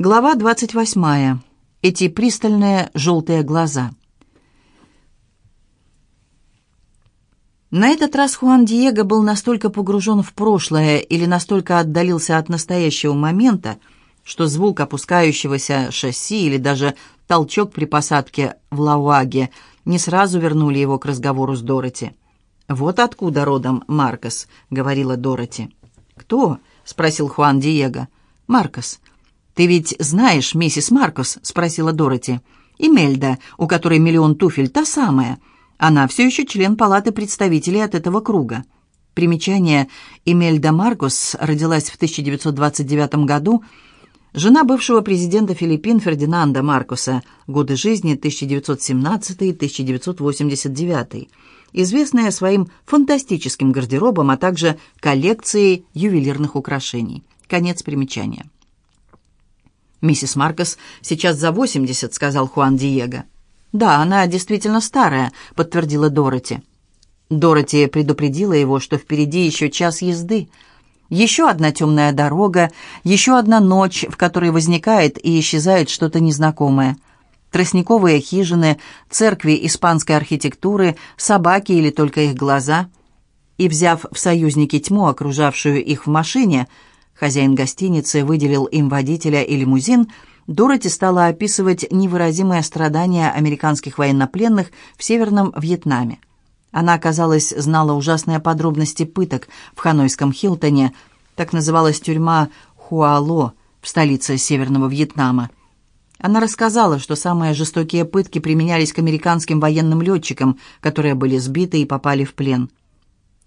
Глава 28. Эти пристальные желтые глаза. На этот раз Хуан Диего был настолько погружен в прошлое или настолько отдалился от настоящего момента, что звук опускающегося шасси или даже толчок при посадке в Лауаге не сразу вернули его к разговору с Дороти. «Вот откуда родом Маркос», — говорила Дороти. «Кто?» — спросил Хуан Диего. «Маркос. «Ты ведь знаешь миссис Маркос?» — спросила Дороти. «Имельда, у которой миллион туфель, та самая. Она все еще член палаты представителей от этого круга». Примечание. Имельда Маркос родилась в 1929 году, жена бывшего президента Филиппин Фердинанда Маркоса, годы жизни 1917-1989, известная своим фантастическим гардеробом, а также коллекцией ювелирных украшений. Конец примечания. «Миссис Маркос сейчас за восемьдесят», — сказал Хуан Диего. «Да, она действительно старая», — подтвердила Дороти. Дороти предупредила его, что впереди еще час езды. Еще одна темная дорога, еще одна ночь, в которой возникает и исчезает что-то незнакомое. Тростниковые хижины, церкви испанской архитектуры, собаки или только их глаза. И, взяв в союзники тьму, окружавшую их в машине, — Хозяин гостиницы выделил им водителя и лимузин. Дороти стала описывать невыразимые страдания американских военнопленных в Северном Вьетнаме. Она, казалось, знала ужасные подробности пыток в ханойском Хилтоне, так называлась тюрьма Хуало в столице Северного Вьетнама. Она рассказала, что самые жестокие пытки применялись к американским военным летчикам, которые были сбиты и попали в плен.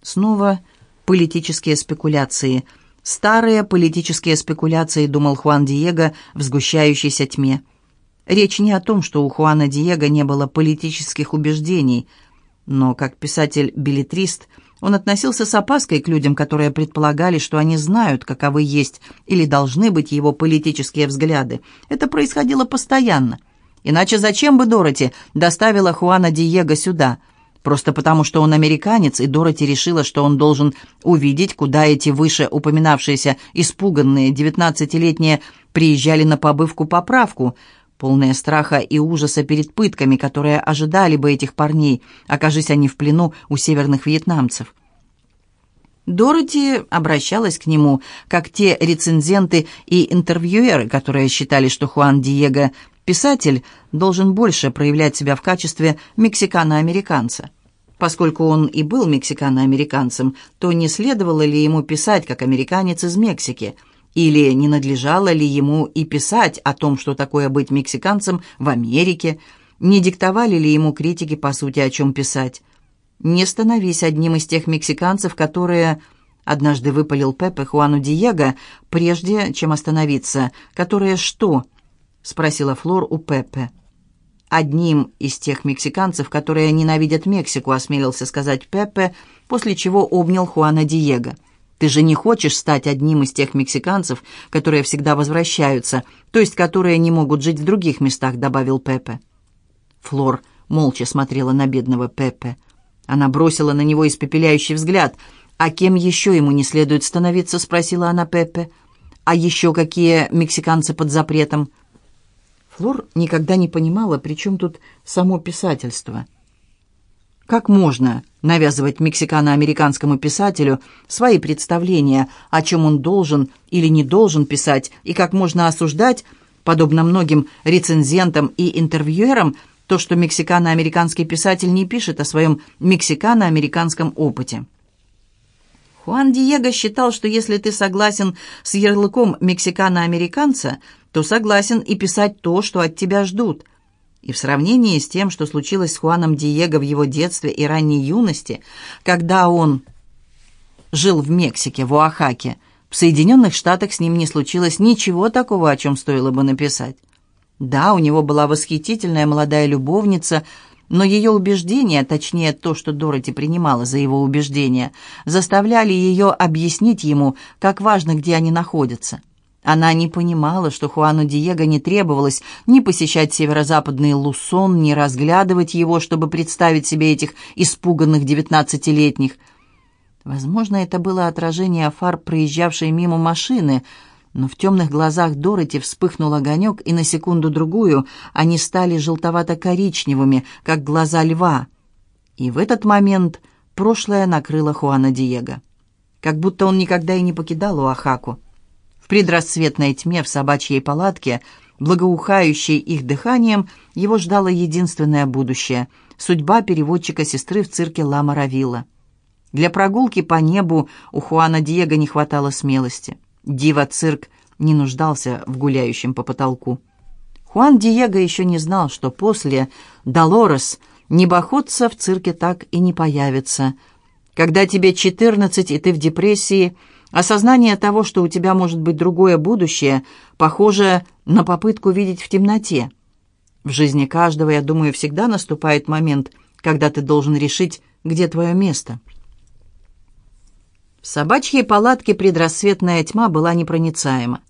Снова политические спекуляции – Старые политические спекуляции, думал Хуан Диего в сгущающейся тьме. Речь не о том, что у Хуана Диего не было политических убеждений, но как писатель-билетрист он относился с опаской к людям, которые предполагали, что они знают, каковы есть или должны быть его политические взгляды. Это происходило постоянно. Иначе зачем бы Дороти доставила Хуана Диего сюда – Просто потому, что он американец, и Дороти решила, что он должен увидеть, куда эти выше упоминавшиеся испуганные девятнадцатилетние приезжали на побывку-поправку, полные страха и ужаса перед пытками, которые ожидали бы этих парней, окажись они в плену у северных вьетнамцев. Дороти обращалась к нему, как те рецензенты и интервьюеры, которые считали, что Хуан Диего Писатель должен больше проявлять себя в качестве мексикано-американца. Поскольку он и был мексикано-американцем, то не следовало ли ему писать как американец из Мексики, или не надлежало ли ему и писать о том, что такое быть мексиканцем в Америке, не диктовали ли ему критики, по сути, о чем писать. «Не становись одним из тех мексиканцев, которые...» Однажды выпалил Пепе Хуану Диего, прежде чем остановиться. «Которые что?» — спросила Флор у Пеппе. «Одним из тех мексиканцев, которые ненавидят Мексику», — осмелился сказать Пеппе, после чего обнял Хуана Диего. «Ты же не хочешь стать одним из тех мексиканцев, которые всегда возвращаются, то есть которые не могут жить в других местах», — добавил Пеппе. Флор молча смотрела на бедного Пеппе. Она бросила на него испепеляющий взгляд. «А кем еще ему не следует становиться?» — спросила она Пеппе. «А еще какие мексиканцы под запретом?» Флор никогда не понимала, при чем тут само писательство. Как можно навязывать мексикано-американскому писателю свои представления, о чем он должен или не должен писать, и как можно осуждать, подобно многим рецензентам и интервьюерам, то, что мексикано-американский писатель не пишет о своем мексикано-американском опыте. Хуан Диего считал, что если ты согласен с ярлыком мексикано-американца – то согласен и писать то, что от тебя ждут. И в сравнении с тем, что случилось с Хуаном Диего в его детстве и ранней юности, когда он жил в Мексике, в Оахаке, в Соединенных Штатах с ним не случилось ничего такого, о чем стоило бы написать. Да, у него была восхитительная молодая любовница, но ее убеждения, точнее то, что Дороти принимала за его убеждения, заставляли ее объяснить ему, как важно, где они находятся. Она не понимала, что Хуану Диего не требовалось ни посещать северо-западный Лусон, ни разглядывать его, чтобы представить себе этих испуганных девятнадцатилетних. Возможно, это было отражение фар проезжавшей мимо машины, но в темных глазах Дороти вспыхнул огонек, и на секунду-другую они стали желтовато-коричневыми, как глаза льва. И в этот момент прошлое накрыло Хуана Диего. Как будто он никогда и не покидал Уахаку. В предрассветной тьме в собачьей палатке, благоухающей их дыханием, его ждало единственное будущее — судьба переводчика сестры в цирке Ла Маравилла. Для прогулки по небу у Хуана Диего не хватало смелости. Дива-цирк не нуждался в гуляющем по потолку. Хуан Диего еще не знал, что после «Долорес» небоходца в цирке так и не появится. Когда тебе 14 и ты в депрессии, осознание того, что у тебя может быть другое будущее, похоже на попытку видеть в темноте. В жизни каждого, я думаю, всегда наступает момент, когда ты должен решить, где твое место. В собачьей палатке предрассветная тьма была непроницаема.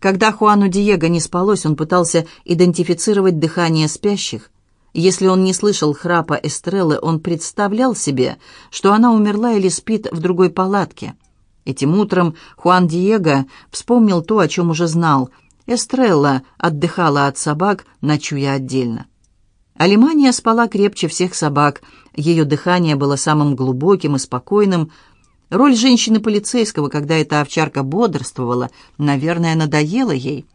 Когда Хуану Диего не спалось, он пытался идентифицировать дыхание спящих. Если он не слышал храпа Эстреллы, он представлял себе, что она умерла или спит в другой палатке. Этим утром Хуан Диего вспомнил то, о чем уже знал. Эстрелла отдыхала от собак, ночуя отдельно. Алимания спала крепче всех собак. Ее дыхание было самым глубоким и спокойным, Роль женщины-полицейского, когда эта овчарка бодрствовала, наверное, надоела ей.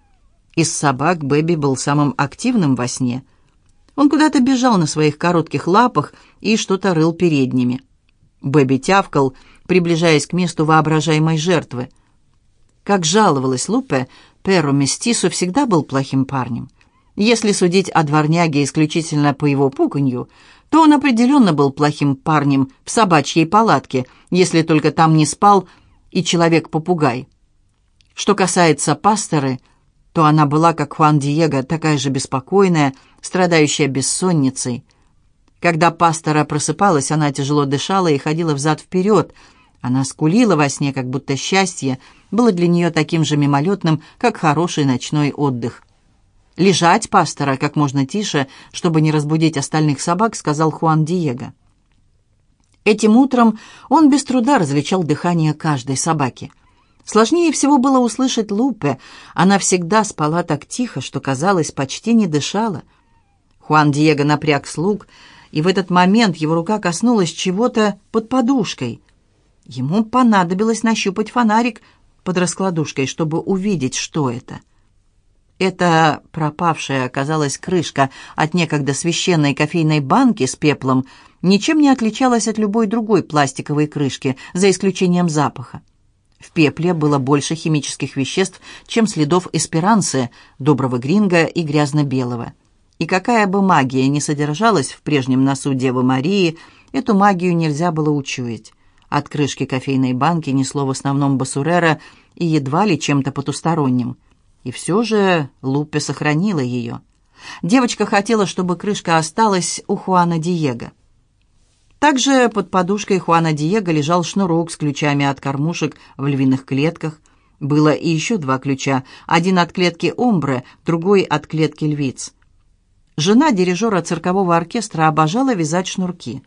Из собак Бэби был самым активным во сне. Он куда-то бежал на своих коротких лапах и что-то рыл передними. Бэби тявкал, приближаясь к месту воображаемой жертвы. Как жаловалась Лупе, Перо Местису всегда был плохим парнем. Если судить о дворняге исключительно по его пуканью, то он определенно был плохим парнем в собачьей палатке, если только там не спал и человек-попугай. Что касается пасторы, то она была, как Хуан Диего, такая же беспокойная, страдающая бессонницей. Когда пастора просыпалась, она тяжело дышала и ходила взад-вперед. Она скулила во сне, как будто счастье было для нее таким же мимолетным, как хороший ночной отдых. «Лежать, пастора, как можно тише, чтобы не разбудить остальных собак», — сказал Хуан Диего. Этим утром он без труда различал дыхание каждой собаки. Сложнее всего было услышать Лупе. Она всегда спала так тихо, что, казалось, почти не дышала. Хуан Диего напряг слуг, и в этот момент его рука коснулась чего-то под подушкой. Ему понадобилось нащупать фонарик под раскладушкой, чтобы увидеть, что это — эта пропавшая оказалась крышка от некогда священной кофейной банки с пеплом ничем не отличалась от любой другой пластиковой крышки, за исключением запаха. В пепле было больше химических веществ, чем следов эсперанцы, доброго гринга и грязно-белого. И какая бы магия ни содержалась в прежнем носу Девы Марии, эту магию нельзя было учуять. От крышки кофейной банки несло в основном басурера и едва ли чем-то потусторонним – и все же Лупе сохранила ее. Девочка хотела, чтобы крышка осталась у Хуана Диего. Также под подушкой Хуана Диего лежал шнурок с ключами от кормушек в львиных клетках. Было и еще два ключа, один от клетки Омбре, другой от клетки львиц. Жена дирижера циркового оркестра обожала вязать шнурки.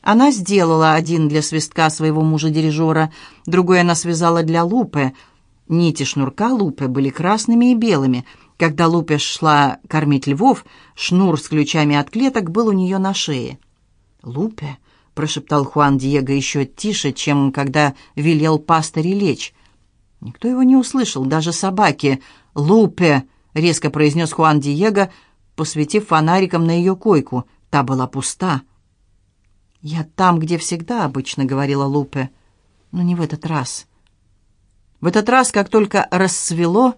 Она сделала один для свистка своего мужа-дирижера, другой она связала для Лупе — Нити шнурка Лупе были красными и белыми. Когда Лупе шла кормить львов, шнур с ключами от клеток был у нее на шее. «Лупе», — прошептал Хуан Диего еще тише, чем когда велел пастыре лечь. Никто его не услышал, даже собаки. «Лупе», — резко произнес Хуан Диего, посветив фонариком на ее койку. Та была пуста. «Я там, где всегда обычно», — говорила Лупе, — «но не в этот раз». В этот раз, как только рассвело,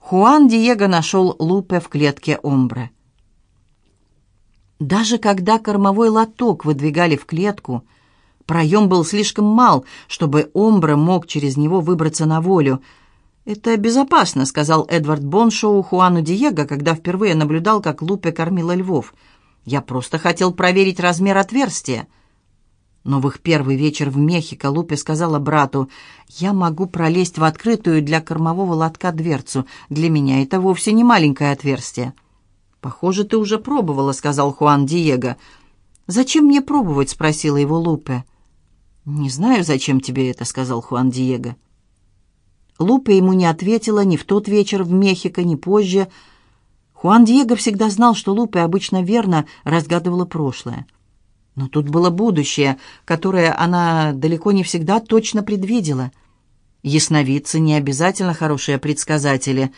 Хуан Диего нашел Лупе в клетке Омбре. Даже когда кормовой лоток выдвигали в клетку, проем был слишком мал, чтобы Омбре мог через него выбраться на волю. «Это безопасно», — сказал Эдвард Боншоу Хуану Диего, когда впервые наблюдал, как Лупе кормила львов. «Я просто хотел проверить размер отверстия». Но в их первый вечер в Мехико Лупе сказала брату, «Я могу пролезть в открытую для кормового лотка дверцу. Для меня это вовсе не маленькое отверстие». «Похоже, ты уже пробовала», — сказал Хуан Диего. «Зачем мне пробовать?» — спросила его Лупе. «Не знаю, зачем тебе это», — сказал Хуан Диего. Лупе ему не ответила ни в тот вечер в Мехико, ни позже. Хуан Диего всегда знал, что Лупе обычно верно разгадывала прошлое. Но тут было будущее, которое она далеко не всегда точно предвидела. Ясновидцы не обязательно хорошие предсказатели,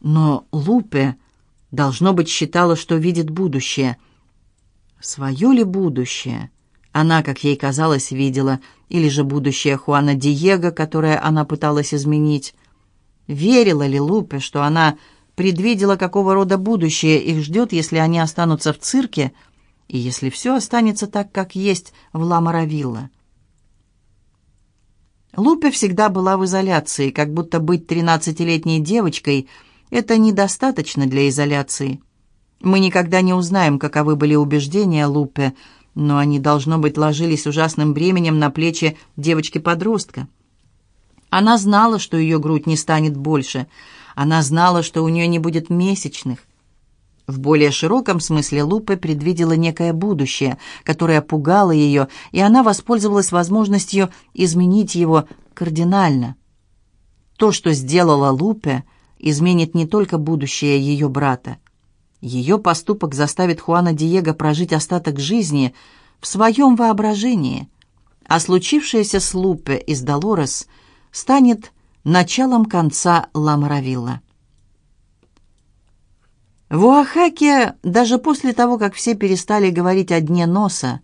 но Лупе, должно быть, считала, что видит будущее. Свое ли будущее? Она, как ей казалось, видела, или же будущее Хуана Диего, которое она пыталась изменить. Верила ли Лупе, что она предвидела, какого рода будущее их ждет, если они останутся в цирке – и если все останется так, как есть в Ла-Маравилла. Лупе всегда была в изоляции, как будто быть тринадцатилетней девочкой – это недостаточно для изоляции. Мы никогда не узнаем, каковы были убеждения Лупе, но они, должно быть, ложились ужасным бременем на плечи девочки-подростка. Она знала, что ее грудь не станет больше. Она знала, что у нее не будет месячных. В более широком смысле Лупе предвидела некое будущее, которое пугало ее, и она воспользовалась возможностью изменить его кардинально. То, что сделала Лупе, изменит не только будущее ее брата. Ее поступок заставит Хуана Диего прожить остаток жизни в своем воображении, а случившееся с Лупе из Долорес станет началом конца Ла-Маравилла. В Оахаке, даже после того, как все перестали говорить о дне носа,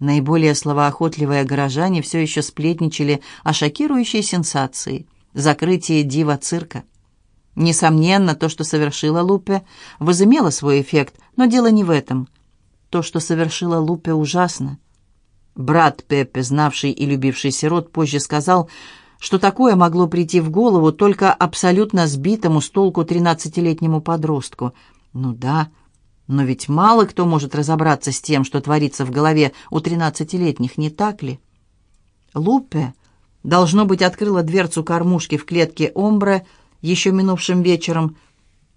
наиболее словоохотливые горожане все еще сплетничали о шокирующей сенсации – закрытии дива цирка. Несомненно, то, что совершила Лупе, возымело свой эффект, но дело не в этом. То, что совершила Лупе, ужасно. Брат Пеппе, знавший и любивший сирот, позже сказал, что такое могло прийти в голову только абсолютно сбитому с толку тринадцатилетнему подростку – ну да, но ведь мало кто может разобраться с тем, что творится в голове у тринадцатилетних, не так ли? Лупе, должно быть, открыла дверцу кормушки в клетке Омбре еще минувшим вечером,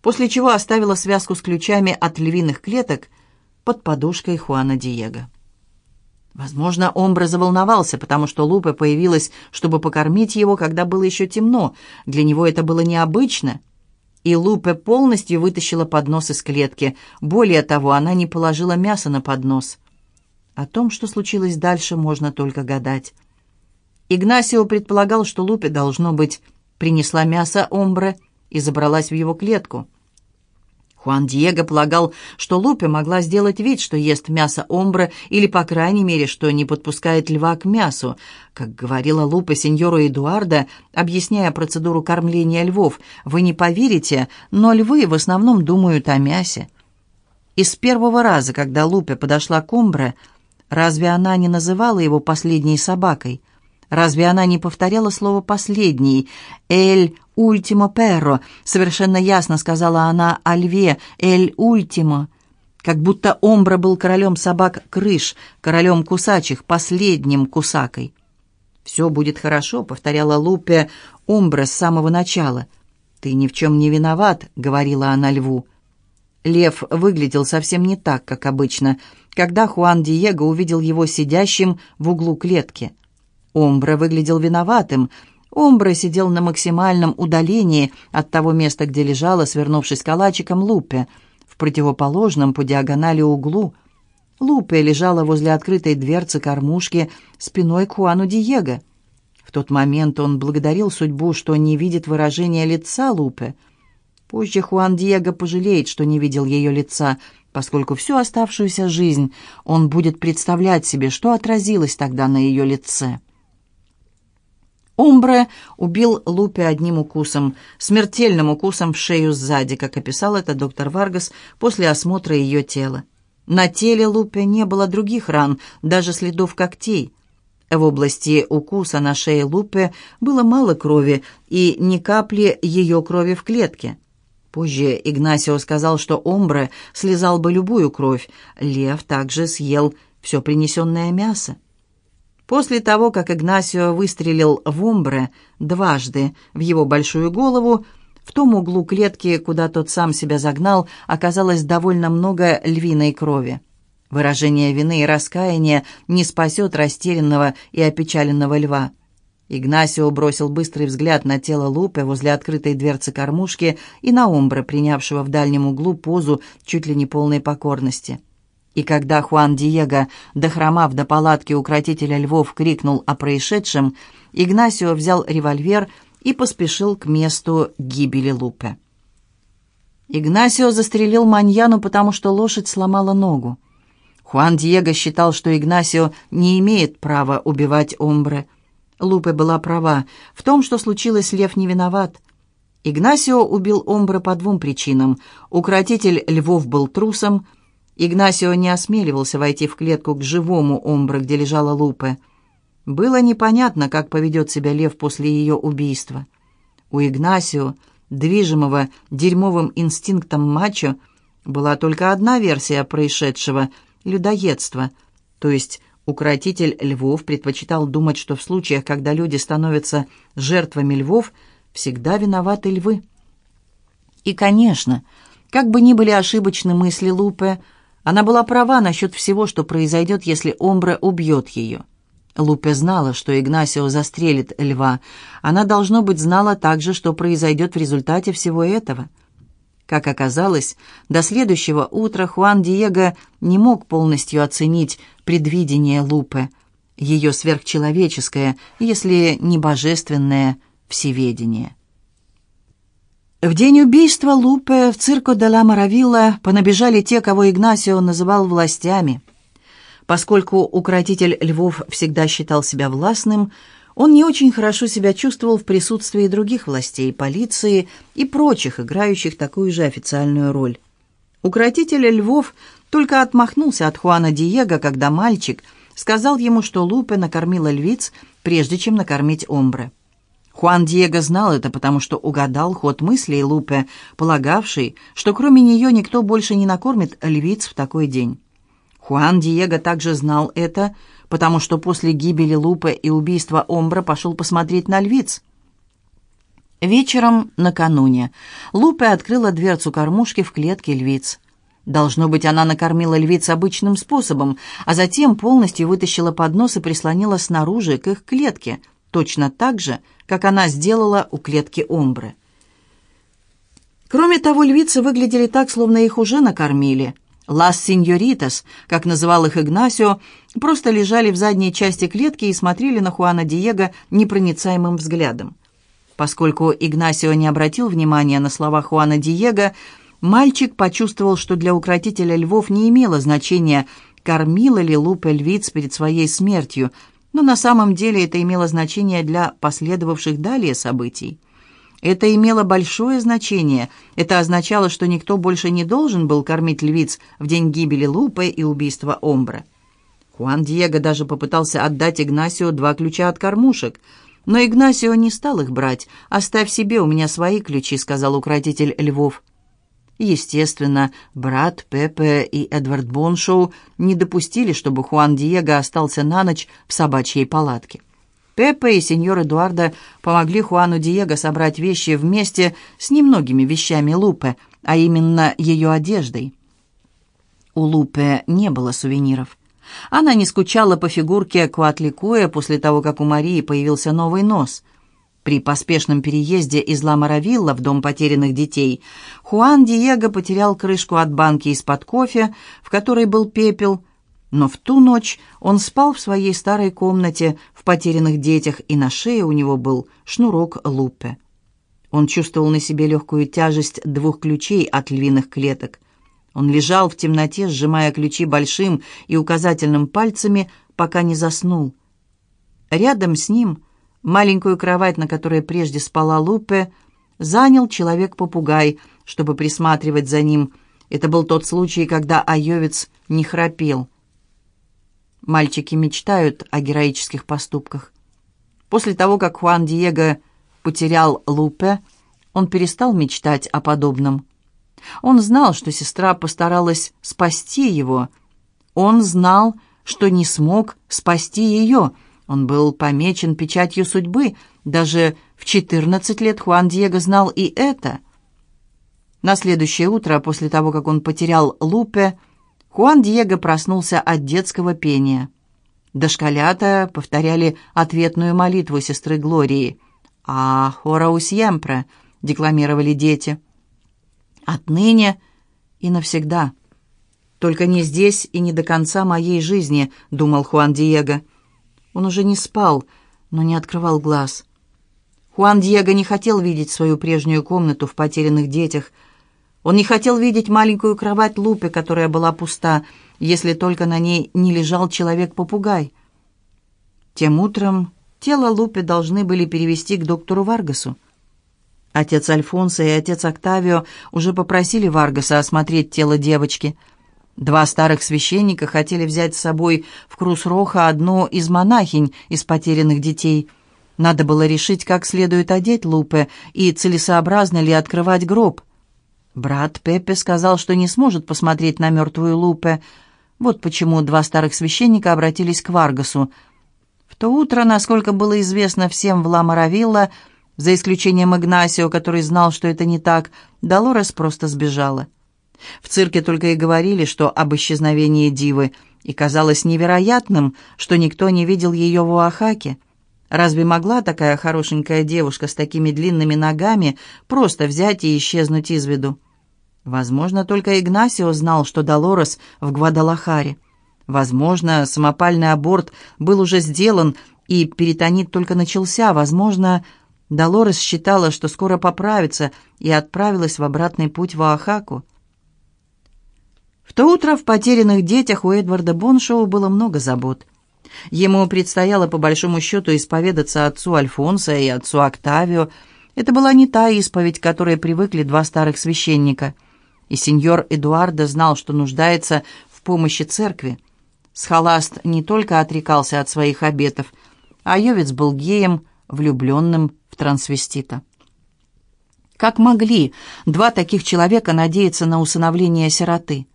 после чего оставила связку с ключами от львиных клеток под подушкой Хуана Диего. Возможно, Омбре заволновался, потому что Лупе появилась, чтобы покормить его, когда было еще темно. Для него это было необычно — и Лупе полностью вытащила поднос из клетки. Более того, она не положила мясо на поднос. О том, что случилось дальше, можно только гадать. Игнасио предполагал, что Лупе, должно быть, принесла мясо Омбре и забралась в его клетку. Хуан Диего полагал, что Лупе могла сделать вид, что ест мясо омбра, или, по крайней мере, что не подпускает льва к мясу. Как говорила Лупе сеньору Эдуарда, объясняя процедуру кормления львов, «Вы не поверите, но львы в основном думают о мясе». И с первого раза, когда Лупе подошла к омбре, разве она не называла его последней собакой? Разве она не повторяла слово «последний»? «Эль ультимо перро», совершенно ясно сказала она о льве, «эль ультимо». Как будто Омбра был королем собак-крыш, королем кусачих, последним кусакой. «Все будет хорошо», — повторяла Лупе Омбра с самого начала. «Ты ни в чем не виноват», — говорила она льву. Лев выглядел совсем не так, как обычно, когда Хуан Диего увидел его сидящим в углу клетки. Омбра выглядел виноватым. Омбра сидел на максимальном удалении от того места, где лежала, свернувшись калачиком, Лупе, в противоположном по диагонали углу. Лупе лежала возле открытой дверцы кормушки спиной к Хуану Диего. В тот момент он благодарил судьбу, что не видит выражения лица Лупе. Позже Хуан Диего пожалеет, что не видел ее лица, поскольку всю оставшуюся жизнь он будет представлять себе, что отразилось тогда на ее лице. Умбре убил Лупе одним укусом, смертельным укусом в шею сзади, как описал это доктор Варгас после осмотра ее тела. На теле Лупе не было других ран, даже следов когтей. В области укуса на шее Лупе было мало крови и ни капли ее крови в клетке. Позже Игнасио сказал, что Омбре слезал бы любую кровь. Лев также съел все принесенное мясо. После того, как Игнасио выстрелил в Омбре дважды в его большую голову, в том углу клетки, куда тот сам себя загнал, оказалось довольно много львиной крови. Выражение вины и раскаяния не спасет растерянного и опечаленного льва. Игнасио бросил быстрый взгляд на тело Лупе возле открытой дверцы кормушки и на Омбра, принявшего в дальнем углу позу чуть ли не полной покорности. И когда Хуан Диего, дохромав до палатки укротителя львов, крикнул о происшедшем, Игнасио взял револьвер и поспешил к месту гибели Лупе. Игнасио застрелил Маньяну, потому что лошадь сломала ногу. Хуан Диего считал, что Игнасио не имеет права убивать Омбре. Лупе была права. В том, что случилось, Лев не виноват. Игнасио убил Омбре по двум причинам. Укротитель львов был трусом. Игнасио не осмеливался войти в клетку к живому Омбре, где лежала Лупе. Было непонятно, как поведет себя лев после ее убийства. У Игнасио, движимого дерьмовым инстинктом мачо, была только одна версия происшедшего — людоедство, то есть Укротитель львов предпочитал думать, что в случаях, когда люди становятся жертвами львов, всегда виноваты львы. И, конечно, как бы ни были ошибочны мысли Лупе, она была права насчет всего, что произойдет, если Омбра убьет ее. Лупе знала, что Игнасио застрелит льва. Она, должно быть, знала также, что произойдет в результате всего этого – как оказалось, до следующего утра Хуан Диего не мог полностью оценить предвидение Лупы, ее сверхчеловеческое, если не божественное, всеведение. В день убийства Лупе в цирко де ла Маравилла понабежали те, кого Игнасио называл властями. Поскольку укротитель львов всегда считал себя властным, он не очень хорошо себя чувствовал в присутствии других властей, полиции и прочих, играющих такую же официальную роль. Укротитель львов только отмахнулся от Хуана Диего, когда мальчик сказал ему, что Лупе накормила львиц, прежде чем накормить Омбре. Хуан Диего знал это, потому что угадал ход мыслей Лупе, полагавший, что кроме нее никто больше не накормит львиц в такой день. Хуан Диего также знал это, потому что после гибели Лупы и убийства Омбра пошел посмотреть на львиц. Вечером накануне Лупе открыла дверцу кормушки в клетке львиц. Должно быть, она накормила львиц обычным способом, а затем полностью вытащила поднос и прислонила снаружи к их клетке, точно так же, как она сделала у клетки Омбры. Кроме того, львицы выглядели так, словно их уже накормили – «Лас сеньоритас», как называл их Игнасио, просто лежали в задней части клетки и смотрели на Хуана Диего непроницаемым взглядом. Поскольку Игнасио не обратил внимания на слова Хуана Диего, мальчик почувствовал, что для укротителя львов не имело значения, кормила ли Лупе львиц перед своей смертью, но на самом деле это имело значение для последовавших далее событий. Это имело большое значение. Это означало, что никто больше не должен был кормить львиц в день гибели Лупы и убийства Омбра. Хуан Диего даже попытался отдать Игнасио два ключа от кормушек. Но Игнасио не стал их брать. «Оставь себе, у меня свои ключи», — сказал укротитель львов. Естественно, брат Пепе и Эдвард Боншоу не допустили, чтобы Хуан Диего остался на ночь в собачьей палатке. Пеппа и сеньор Эдуардо помогли Хуану Диего собрать вещи вместе с немногими вещами Лупе, а именно ее одеждой. У Лупе не было сувениров. Она не скучала по фигурке Куатликуя после того, как у Марии появился новый нос. При поспешном переезде из Ла-Маравилла в дом потерянных детей Хуан Диего потерял крышку от банки из-под кофе, в которой был пепел, но в ту ночь он спал в своей старой комнате в потерянных детях, и на шее у него был шнурок лупе. Он чувствовал на себе легкую тяжесть двух ключей от львиных клеток. Он лежал в темноте, сжимая ключи большим и указательным пальцами, пока не заснул. Рядом с ним, маленькую кровать, на которой прежде спала Лупе, занял человек-попугай, чтобы присматривать за ним. Это был тот случай, когда Айовец не храпел. Мальчики мечтают о героических поступках. После того, как Хуан Диего потерял Лупе, он перестал мечтать о подобном. Он знал, что сестра постаралась спасти его. Он знал, что не смог спасти ее. Он был помечен печатью судьбы. Даже в 14 лет Хуан Диего знал и это. На следующее утро, после того, как он потерял Лупе, Хуан Диего проснулся от детского пения. Дошколята повторяли ответную молитву сестры Глории. «А хора сьемпре», — декламировали дети. «Отныне и навсегда». «Только не здесь и не до конца моей жизни», — думал Хуан Диего. Он уже не спал, но не открывал глаз. Хуан Диего не хотел видеть свою прежнюю комнату в потерянных детях. Он не хотел видеть маленькую кровать Лупе, которая была пуста, если только на ней не лежал человек-попугай. Тем утром тело Лупе должны были перевести к доктору Варгасу. Отец Альфонсо и отец Октавио уже попросили Варгаса осмотреть тело девочки — Два старых священника хотели взять с собой в Крус-Роха одну из монахинь из потерянных детей. Надо было решить, как следует одеть Лупе и целесообразно ли открывать гроб. Брат Пеппе сказал, что не сможет посмотреть на мертвую Лупе. Вот почему два старых священника обратились к Варгасу. В то утро, насколько было известно всем в Ла-Маравилла, за исключением Игнасио, который знал, что это не так, Долорес просто сбежала. В цирке только и говорили, что об исчезновении дивы, и казалось невероятным, что никто не видел ее в Оахаке. Разве могла такая хорошенькая девушка с такими длинными ногами просто взять и исчезнуть из виду? Возможно, только Игнасио знал, что Долорес в Гвадалахаре. Возможно, самопальный аборт был уже сделан, и перитонит только начался. Возможно, Долорес считала, что скоро поправится, и отправилась в обратный путь в Оахаку. В то утро в «Потерянных детях» у Эдварда Боншоу было много забот. Ему предстояло, по большому счету, исповедаться отцу Альфонсо и отцу Октавио. Это была не та исповедь, к которой привыкли два старых священника. И сеньор Эдуардо знал, что нуждается в помощи церкви. Схоласт не только отрекался от своих обетов, а Йовец был геем, влюбленным в трансвестита. Как могли два таких человека надеяться на усыновление сироты?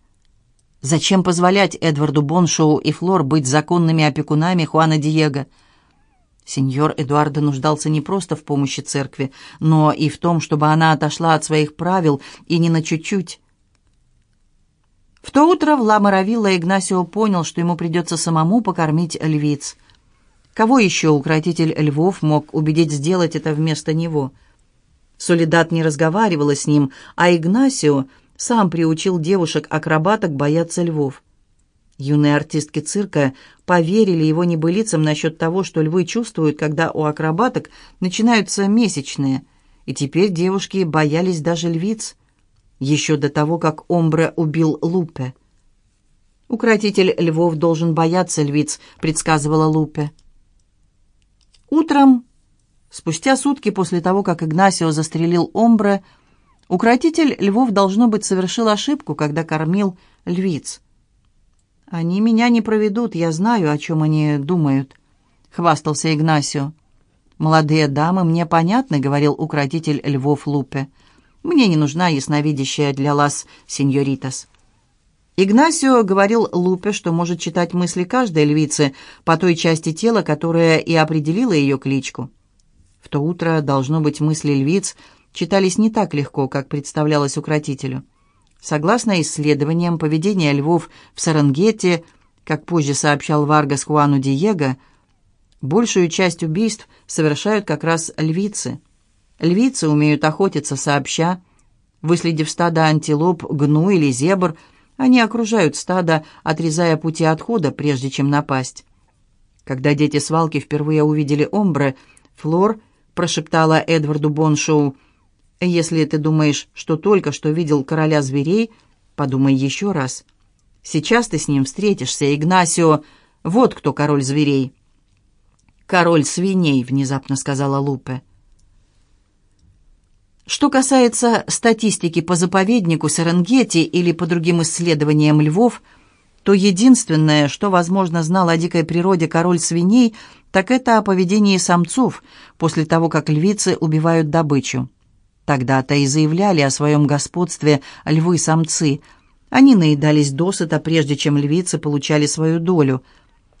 Зачем позволять Эдварду Боншоу и Флор быть законными опекунами Хуана Диего? Сеньор Эдуардо нуждался не просто в помощи церкви, но и в том, чтобы она отошла от своих правил и не на чуть-чуть. В то утро в Ла-Маравилла Игнасио понял, что ему придется самому покормить львиц. Кого еще укротитель львов мог убедить сделать это вместо него? Солидат не разговаривала с ним, а Игнасио сам приучил девушек-акробаток бояться львов. Юные артистки цирка поверили его небылицам насчет того, что львы чувствуют, когда у акробаток начинаются месячные, и теперь девушки боялись даже львиц, еще до того, как Омбре убил Лупе. «Укротитель львов должен бояться львиц», — предсказывала Лупе. Утром, спустя сутки после того, как Игнасио застрелил Омбре, Укротитель львов, должно быть, совершил ошибку, когда кормил львиц. «Они меня не проведут, я знаю, о чем они думают», — хвастался Игнасио. «Молодые дамы мне понятны», — говорил укротитель львов Лупе. «Мне не нужна ясновидящая для лас сеньоритас». Игнасио говорил Лупе, что может читать мысли каждой львицы по той части тела, которая и определила ее кличку. В то утро, должно быть, мысли львиц — читались не так легко, как представлялось укротителю. Согласно исследованиям поведения львов в Сарангете, как позже сообщал Варгас Хуану Диего, большую часть убийств совершают как раз львицы. Львицы умеют охотиться сообща. Выследив стадо антилоп, гну или зебр, они окружают стадо, отрезая пути отхода, прежде чем напасть. Когда дети свалки впервые увидели Омбре, Флор прошептала Эдварду Боншоу – если ты думаешь, что только что видел короля зверей, подумай еще раз. Сейчас ты с ним встретишься, Игнасио. Вот кто король зверей. «Король свиней», — внезапно сказала Лупе. Что касается статистики по заповеднику Серенгети или по другим исследованиям львов, то единственное, что, возможно, знал о дикой природе король свиней, так это о поведении самцов после того, как львицы убивают добычу. Тогда-то и заявляли о своем господстве львы-самцы. Они наедались досыта, прежде чем львицы получали свою долю.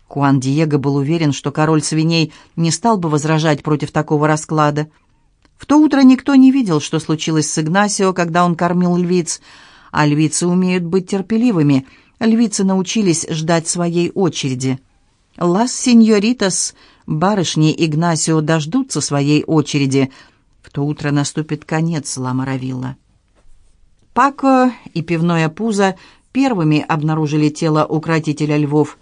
Хуан Диего был уверен, что король свиней не стал бы возражать против такого расклада. В то утро никто не видел, что случилось с Игнасио, когда он кормил львиц. А львицы умеют быть терпеливыми. Львицы научились ждать своей очереди. «Лас сеньоритас», барышни Игнасио дождутся своей очереди. В то утро наступит конец Ла Моравилла. Пако и пивное пузо первыми обнаружили тело укротителя львов.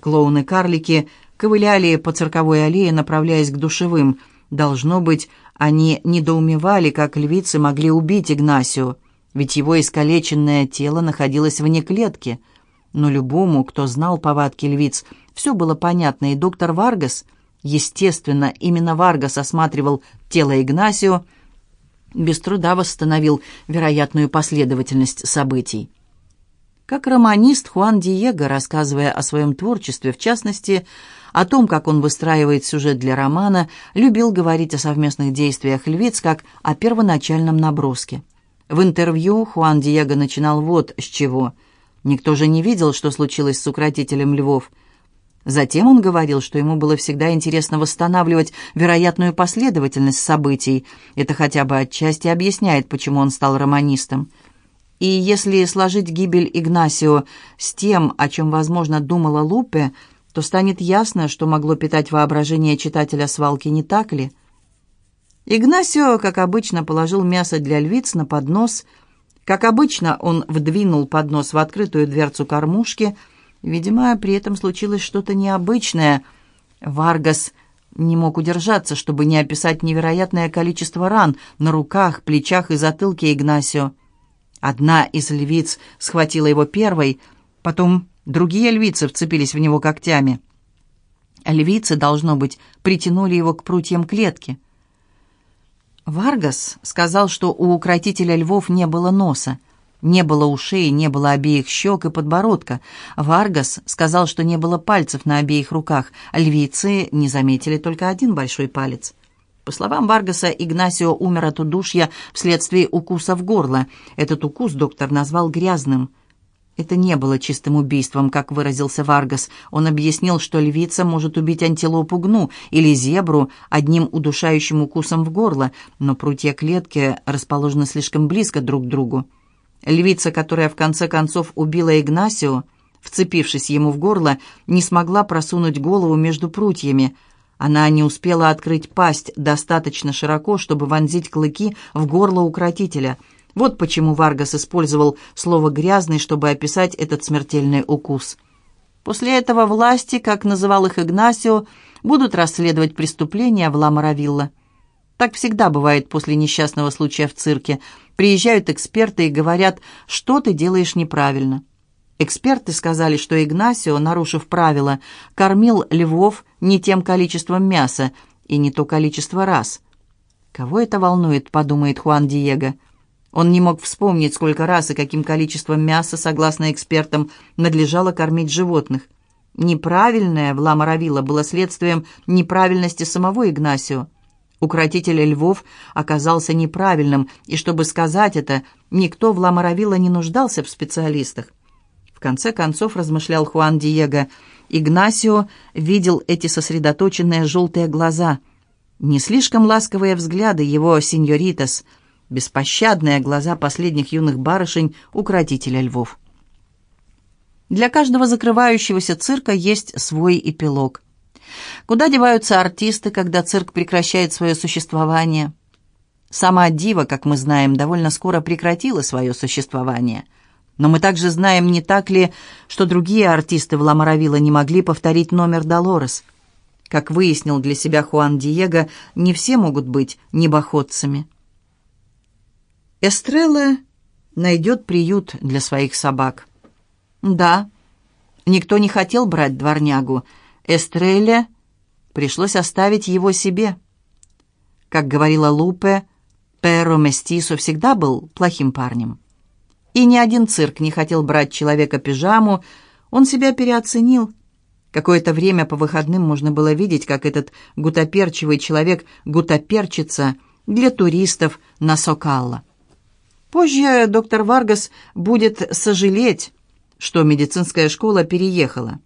Клоуны-карлики ковыляли по цирковой аллее, направляясь к душевым. Должно быть, они недоумевали, как львицы могли убить Игнасио, ведь его искалеченное тело находилось вне клетки. Но любому, кто знал повадки львиц, все было понятно, и доктор Варгас, естественно, именно Варгас осматривал тело Игнасио, без труда восстановил вероятную последовательность событий. Как романист Хуан Диего, рассказывая о своем творчестве, в частности, о том, как он выстраивает сюжет для романа, любил говорить о совместных действиях львиц как о первоначальном наброске. В интервью Хуан Диего начинал вот с чего. Никто же не видел, что случилось с укротителем львов. Затем он говорил, что ему было всегда интересно восстанавливать вероятную последовательность событий. Это хотя бы отчасти объясняет, почему он стал романистом. И если сложить гибель Игнасио с тем, о чем, возможно, думала Лупе, то станет ясно, что могло питать воображение читателя свалки, не так ли? Игнасио, как обычно, положил мясо для львиц на поднос. Как обычно, он вдвинул поднос в открытую дверцу кормушки. Видимо, при этом случилось что-то необычное. Варгас не мог удержаться, чтобы не описать невероятное количество ран на руках, плечах и затылке Игнасио. Одна из львиц схватила его первой, потом другие львицы вцепились в него когтями. Львицы, должно быть, притянули его к прутьям клетки. Варгас сказал, что у укротителя львов не было носа, не было ушей, не было обеих щек и подбородка. Варгас сказал, что не было пальцев на обеих руках. Львицы не заметили только один большой палец. По словам Варгаса, Игнасио умер от удушья вследствие укуса в горло. Этот укус доктор назвал грязным. Это не было чистым убийством, как выразился Варгас. Он объяснил, что львица может убить антилопу гну или зебру одним удушающим укусом в горло, но прутья клетки расположены слишком близко друг к другу. Львица, которая в конце концов убила Игнасио, вцепившись ему в горло, не смогла просунуть голову между прутьями – она не успела открыть пасть достаточно широко, чтобы вонзить клыки в горло укротителя. Вот почему Варгас использовал слово «грязный», чтобы описать этот смертельный укус. После этого власти, как называл их Игнасио, будут расследовать преступления в Ла-Моравилла. Так всегда бывает после несчастного случая в цирке. Приезжают эксперты и говорят, что ты делаешь неправильно. Эксперты сказали, что Игнасио, нарушив правила, кормил львов не тем количеством мяса и не то количество раз. «Кого это волнует?» — подумает Хуан Диего. Он не мог вспомнить, сколько раз и каким количеством мяса, согласно экспертам, надлежало кормить животных. Неправильное в Ла-Моравилла было следствием неправильности самого Игнасио. Укротитель львов оказался неправильным, и чтобы сказать это, никто в Ла-Моравилла не нуждался в специалистах. В конце концов, размышлял Хуан Диего, Игнасио видел эти сосредоточенные желтые глаза, не слишком ласковые взгляды его сеньоритас, беспощадные глаза последних юных барышень, укротителя львов. Для каждого закрывающегося цирка есть свой эпилог. Куда деваются артисты, когда цирк прекращает свое существование? Сама дива, как мы знаем, довольно скоро прекратила свое существование – но мы также знаем, не так ли, что другие артисты в Ламаравилла не могли повторить номер Долорес. Как выяснил для себя Хуан Диего, не все могут быть небоходцами. Эстрелла найдет приют для своих собак. Да, никто не хотел брать дворнягу. Эстрелле пришлось оставить его себе. Как говорила Лупе, Перо Местисо всегда был плохим парнем. И ни один цирк не хотел брать человека-пижаму, он себя переоценил. Какое-то время по выходным можно было видеть, как этот гутоперчивый человек гутоперчится для туристов на Сокалла. Позже доктор Варгас будет сожалеть, что медицинская школа переехала.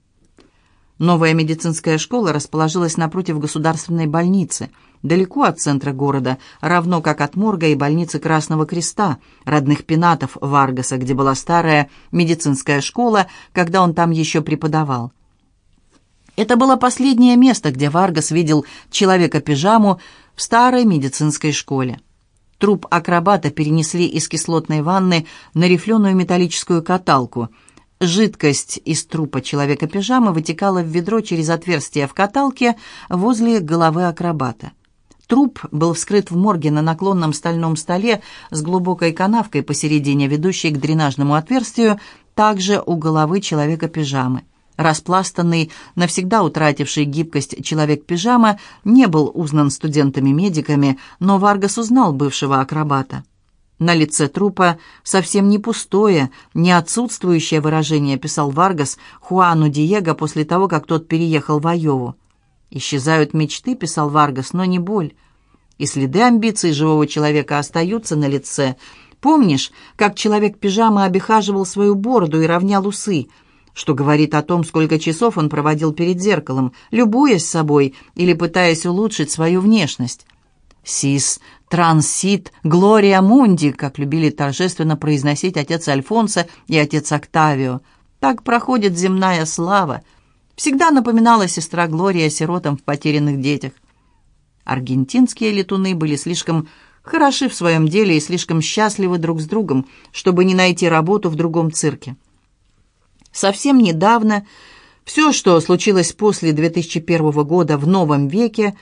Новая медицинская школа расположилась напротив государственной больницы, далеко от центра города, равно как от морга и больницы Красного Креста, родных пенатов Варгаса, где была старая медицинская школа, когда он там еще преподавал. Это было последнее место, где Варгас видел человека-пижаму в старой медицинской школе. Труп акробата перенесли из кислотной ванны на рифленую металлическую каталку. Жидкость из трупа человека-пижамы вытекала в ведро через отверстие в каталке возле головы акробата. Труп был вскрыт в морге на наклонном стальном столе с глубокой канавкой посередине, ведущей к дренажному отверстию, также у головы человека-пижамы. Распластанный, навсегда утративший гибкость человек-пижама не был узнан студентами-медиками, но Варгас узнал бывшего акробата. На лице трупа совсем не пустое, не отсутствующее выражение, писал Варгас Хуану Диего после того, как тот переехал в Айову. «Исчезают мечты», — писал Варгас, — «но не боль. И следы амбиций живого человека остаются на лице. Помнишь, как человек-пижама обихаживал свою бороду и равнял усы?» что говорит о том, сколько часов он проводил перед зеркалом, любуясь собой или пытаясь улучшить свою внешность. «Сис, трансит, глория мунди», как любили торжественно произносить отец Альфонсо и отец Октавио. Так проходит земная слава. Всегда напоминала сестра Глория сиротам в потерянных детях. Аргентинские летуны были слишком хороши в своем деле и слишком счастливы друг с другом, чтобы не найти работу в другом цирке. Совсем недавно, все, что случилось после 2001 года в новом веке,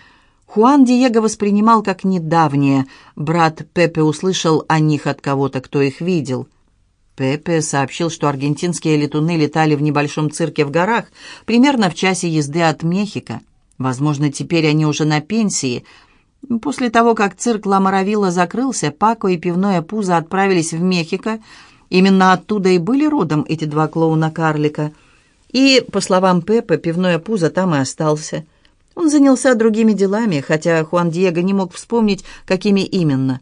Хуан Диего воспринимал как недавнее. Брат Пепе услышал о них от кого-то, кто их видел. Пепе сообщил, что аргентинские летуны летали в небольшом цирке в горах, примерно в часе езды от Мехико. Возможно, теперь они уже на пенсии. После того, как цирк Ла Маравилла закрылся, Пако и пивное пузо отправились в Мехико, Именно оттуда и были родом эти два клоуна-карлика. И, по словам Пеппа, пивное пузо там и остался. Он занялся другими делами, хотя Хуан Диего не мог вспомнить, какими именно.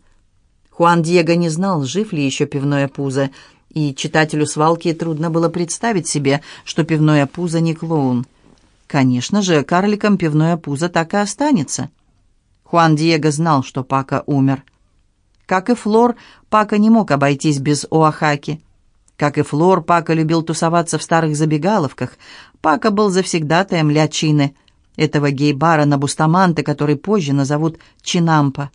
Хуан Диего не знал, жив ли еще пивное пузо, и читателю свалки трудно было представить себе, что пивное пузо не клоун. Конечно же, карликом пивное пузо так и останется. Хуан Диего знал, что Пака умер. Как и Флор, Пака не мог обойтись без Оахаки. Как и Флор, Пака любил тусоваться в старых забегаловках. Пака был завсегдатаем Ля Чины, этого гей-бара на Бустаманте, который позже назовут Чинампа.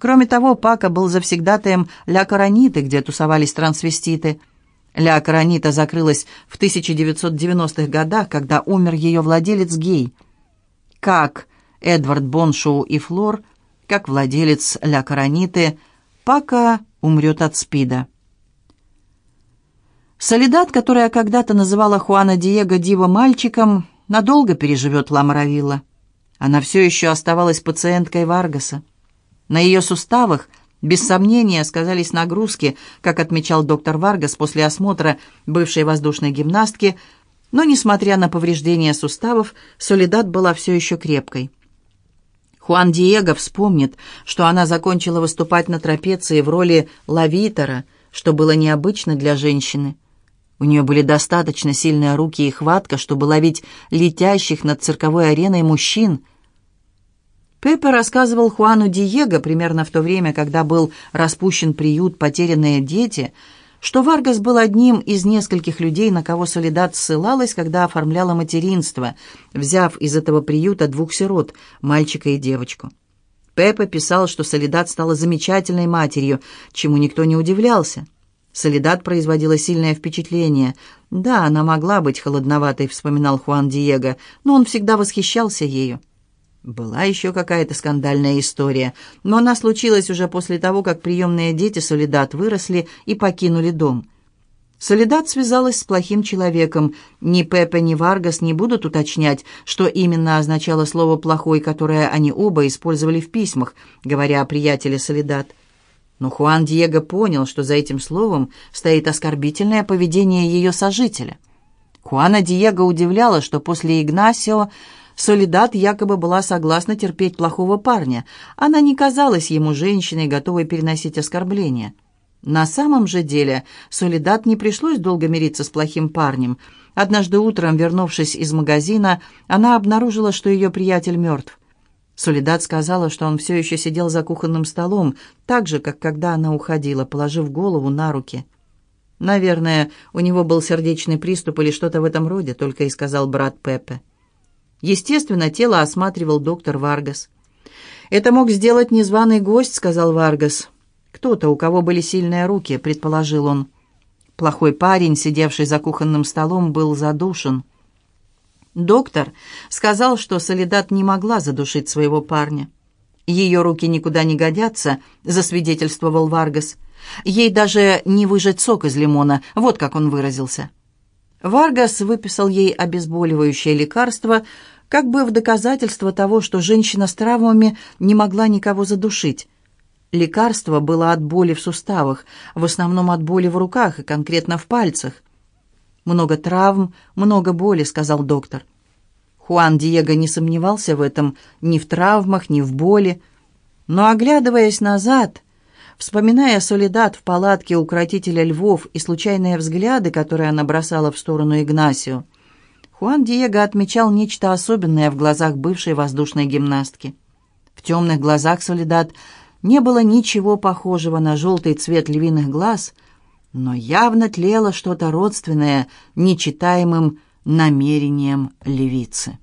Кроме того, Пака был завсегдатаем Ля Караниты, где тусовались трансвеститы. Ля Каранита закрылась в 1990-х годах, когда умер ее владелец гей. Как Эдвард Боншоу и Флор – как владелец Ля Караниты, Пака умрет от СПИДа. Солидат, которая когда-то называла Хуана Диего Дива мальчиком, надолго переживет Ла Маравилла. Она все еще оставалась пациенткой Варгаса. На ее суставах, без сомнения, сказались нагрузки, как отмечал доктор Варгас после осмотра бывшей воздушной гимнастки, но, несмотря на повреждения суставов, Солидат была все еще крепкой. Хуан Диего вспомнит, что она закончила выступать на трапеции в роли лавитора, что было необычно для женщины. У нее были достаточно сильные руки и хватка, чтобы ловить летящих над цирковой ареной мужчин. Пеппа рассказывал Хуану Диего примерно в то время, когда был распущен приют «Потерянные дети», что Варгас был одним из нескольких людей, на кого Солидат ссылалась, когда оформляла материнство, взяв из этого приюта двух сирот, мальчика и девочку. Пеппа писал, что Солидат стала замечательной матерью, чему никто не удивлялся. Солидат производила сильное впечатление. Да, она могла быть холодноватой, вспоминал Хуан Диего, но он всегда восхищался ею. Была еще какая-то скандальная история, но она случилась уже после того, как приемные дети Солидат выросли и покинули дом. Солидат связалась с плохим человеком. Ни Пепе, ни Варгас не будут уточнять, что именно означало слово «плохой», которое они оба использовали в письмах, говоря о приятеле Солидат. Но Хуан Диего понял, что за этим словом стоит оскорбительное поведение ее сожителя. Хуана Диего удивляло, что после Игнасио Солидат якобы была согласна терпеть плохого парня. Она не казалась ему женщиной, готовой переносить оскорбления. На самом же деле Солидат не пришлось долго мириться с плохим парнем. Однажды утром, вернувшись из магазина, она обнаружила, что ее приятель мертв. Соледад сказала, что он все еще сидел за кухонным столом, так же, как когда она уходила, положив голову на руки. «Наверное, у него был сердечный приступ или что-то в этом роде», — только и сказал брат Пепе. Естественно, тело осматривал доктор Варгас. «Это мог сделать незваный гость», — сказал Варгас. «Кто-то, у кого были сильные руки», — предположил он. Плохой парень, сидевший за кухонным столом, был задушен. Доктор сказал, что Соледад не могла задушить своего парня. «Ее руки никуда не годятся», — засвидетельствовал Варгас. «Ей даже не выжать сок из лимона, вот как он выразился». Варгас выписал ей обезболивающее лекарство, как бы в доказательство того, что женщина с травмами не могла никого задушить. Лекарство было от боли в суставах, в основном от боли в руках и конкретно в пальцах. «Много травм, много боли», — сказал доктор. Хуан Диего не сомневался в этом ни в травмах, ни в боли. Но, оглядываясь назад, вспоминая солидат в палатке укротителя львов и случайные взгляды, которые она бросала в сторону Игнасио, Хуан Диего отмечал нечто особенное в глазах бывшей воздушной гимнастки. В темных глазах солидат не было ничего похожего на желтый цвет львиных глаз, но явно тлело что-то родственное нечитаемым намерением левицы.